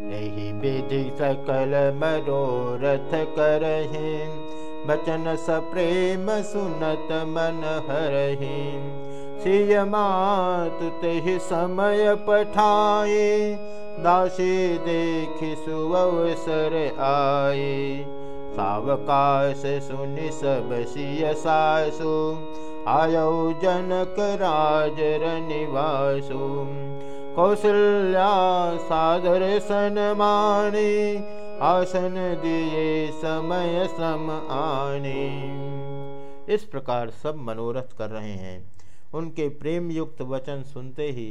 यही विधि सकल मनोरथ करही बचन स प्रेम सुनत मन हरही। सिय मातु ते समय पठाए दासी देख सुअवसर आए। सावकाश सुनि सब सिय सासु आयो जनक राज निवासु कौशल्या सादर सनमाने आसन दिए समय सम आने। इस प्रकार सब मनोरथ कर रहे हैं। उनके प्रेम युक्त वचन सुनते ही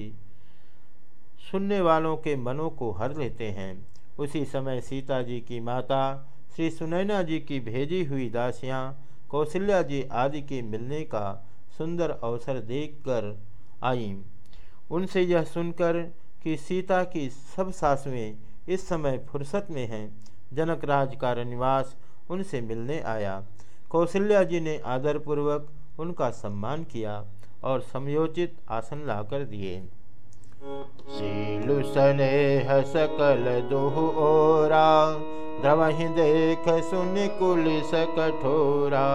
सुनने वालों के मनों को हर लेते हैं। उसी समय सीता जी की माता, श्री सुनैना जी की भेजी हुई दासियाँ कौशल्या जी आदि के मिलने का सुंदर अवसर देखकर आई। उनसे यह सुनकर कि सीता की सब सासुएँ इस समय फुर्सत में हैं। जनक राज का निवास उनसे मिलने आया। कौशल्या जी ने आदरपूर्वक उनका सम्मान किया और समयोचित आसन लाकर दिए। सकल ओरा देख सुन कुलिस कठोरा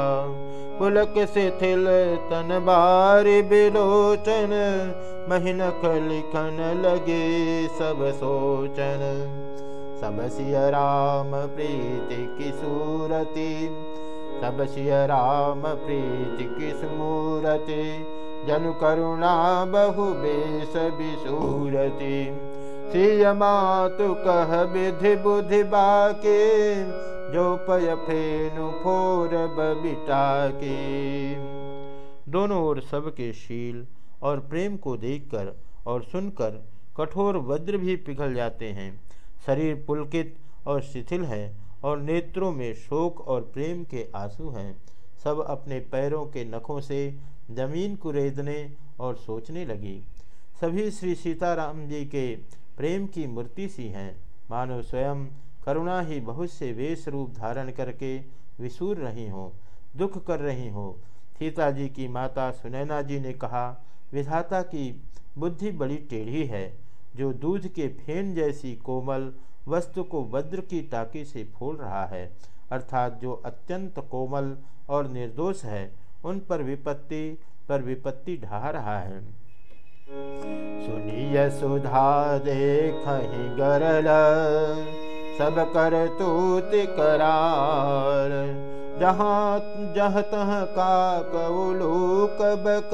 पुलक शिथिल तन बारी बिलोचन महिनक लिखन लगे सब सोचन। सब सिय राम प्रीति की सूरति, सब सिय राम प्रीति की मूरति जनु करुणा बहु बेस बिसूरति सिय मातु कह विधि बुद्धि बाके जो पय फेनु फोर बबिटा के दोनों ओर सबके शील और प्रेम को देखकर और सुनकर कठोर वज्र भी पिघल जाते हैं। शरीर पुलकित और शिथिल है और नेत्रों में शोक और प्रेम के आँसू हैं। सब अपने पैरों के नखों से ज़मीन कुरेदने और सोचने लगी। सभी श्री सीताराम जी के प्रेम की मूर्ति सी हैं। मानो स्वयं करुणा ही बहुत से वेश रूप धारण करके विसूर रही हो, दुख कर रही हो। सीता जी की माता सुनैना जी ने कहा, विधाता की बुद्धि बड़ी टेढ़ी है, जो दूध के फेन जैसी कोमल वस्तु को वज्र की टाकी से फोड़ रहा है, अर्थात जो अत्यंत कोमल और निर्दोष है, उन पर विपत्ति पर विपत्ति ढहा रहा है। सुनिय सुधा देख गरल। सब कर तूत करार। जहाँ, जह तह का बक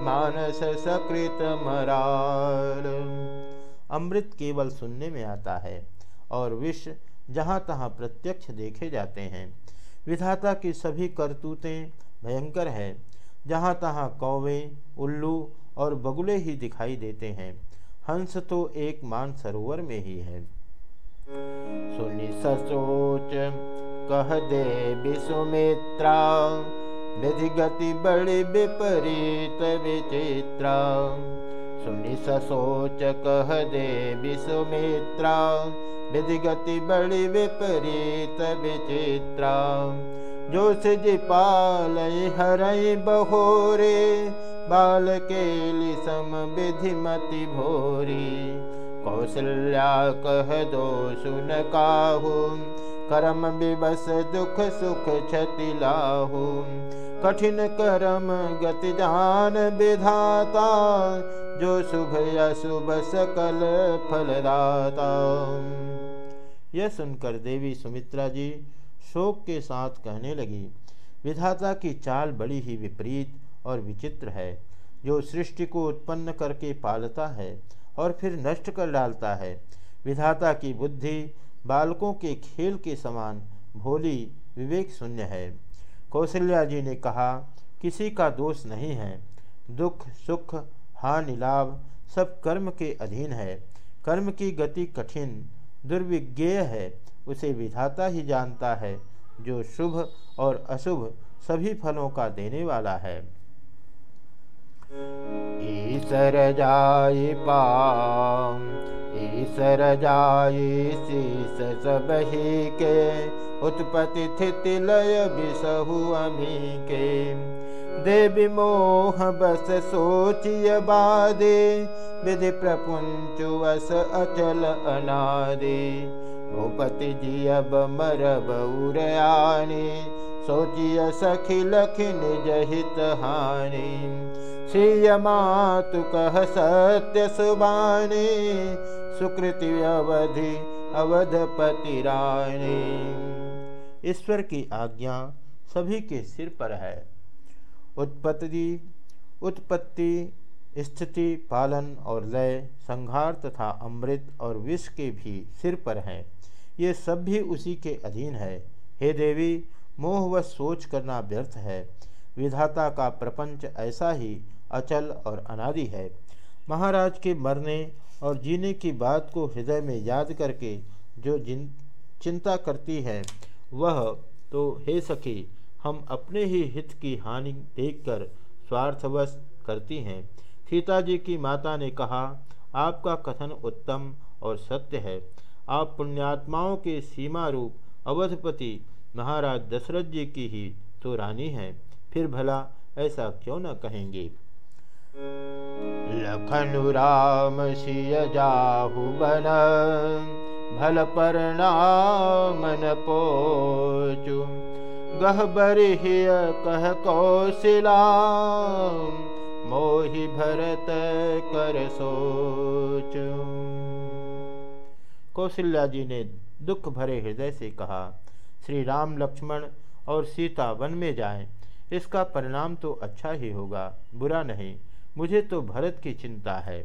मानस सकृत मरार। अमृत केवल सुनने में आता है और विष जहाँ तहाँ प्रत्यक्ष देखे जाते हैं। विधाता की सभी करतूतें भयंकर है। जहाँ तहाँ कौवे, उल्लू और बगुले ही दिखाई देते हैं। हंस तो एक मान सरोवर में ही है। सुनि सोच कह दे विसुमित्रा विधि गति बड़ी विपरीत विचित्रा। सुनि सोच कह दे विसुमित्रा विधि गति बड़ी विपरीत विचित्रा। जो सिज पाल हरई बहोरे बाल के लिए सम विधि मति भोरी। कौशल्या कह दो सुन काहू। करम विवस दुख सुख क्षति लाहू। कठिन करम गति जान विधाता। जो शुभ अशुभ सकल फलदाता। यह सुनकर देवी सुमित्रा जी शोक के साथ कहने लगी, विधाता की चाल बड़ी ही विपरीत और विचित्र है। जो सृष्टि को उत्पन्न करके पालता है और फिर नष्ट कर डालता है। विधाता की बुद्धि बालकों के खेल के समान भोली विवेक शून्य है। कौशल्या जी ने कहा, किसी का दोष नहीं है। दुख, सुख, हानि, लाभ सब कर्म के अधीन है। कर्म की गति कठिन, दुर्विज्ञेय है। उसे विधाता ही जानता है, जो शुभ और अशुभ सभी फलों का देने वाला है। सब ही के उत्पत्ति स्थिति लय बिसहु अमी के देवी मोह बस सोचिय बादे विधि प्रपुंचु वस अचल अनादे। भूपति जी अब मरब उरयानी सोचिय सखी लखी निज हित हानि। श्रिय मातु कह सत्य सुबानी। सुकृति अवधि अवधपति रानी ईश्वर की आज्ञा सभी के सिर पर है। उत्पत्ति उत्पत्ति, स्थिति, पालन और लय, संहार तथा अमृत और विष के भी सिर पर हैं। ये सब भी उसी के अधीन है। हे देवी मोह व सोच करना व्यर्थ है। विधाता का प्रपंच ऐसा ही अचल और अनादि है। महाराज के मरने और जीने की बात को हृदय में याद करके जो जिन, चिंता करती है, वह तो हे सखी, हम अपने ही हित की हानि देखकर स्वार्थवश करती हैं। सीता जी की माता ने कहा, आपका कथन उत्तम और सत्य है। आप पुण्यात्माओं के सीमा रूप अवधपति महाराज दशरथ जी की ही तो रानी है फिर भला ऐसा क्यों न कहेंगे? लखनु राम सिय जाहु बन भल परिणामन पोचु। गहबरिय कह कौशिला मोहि भरत कर सोच। कौशल्या जी ने दुख भरे हृदय से कहा श्री राम लक्ष्मण और सीता वन में जाएँ। इसका परिणाम तो अच्छा ही होगा, बुरा नहीं। मुझे तो भरत की चिंता है।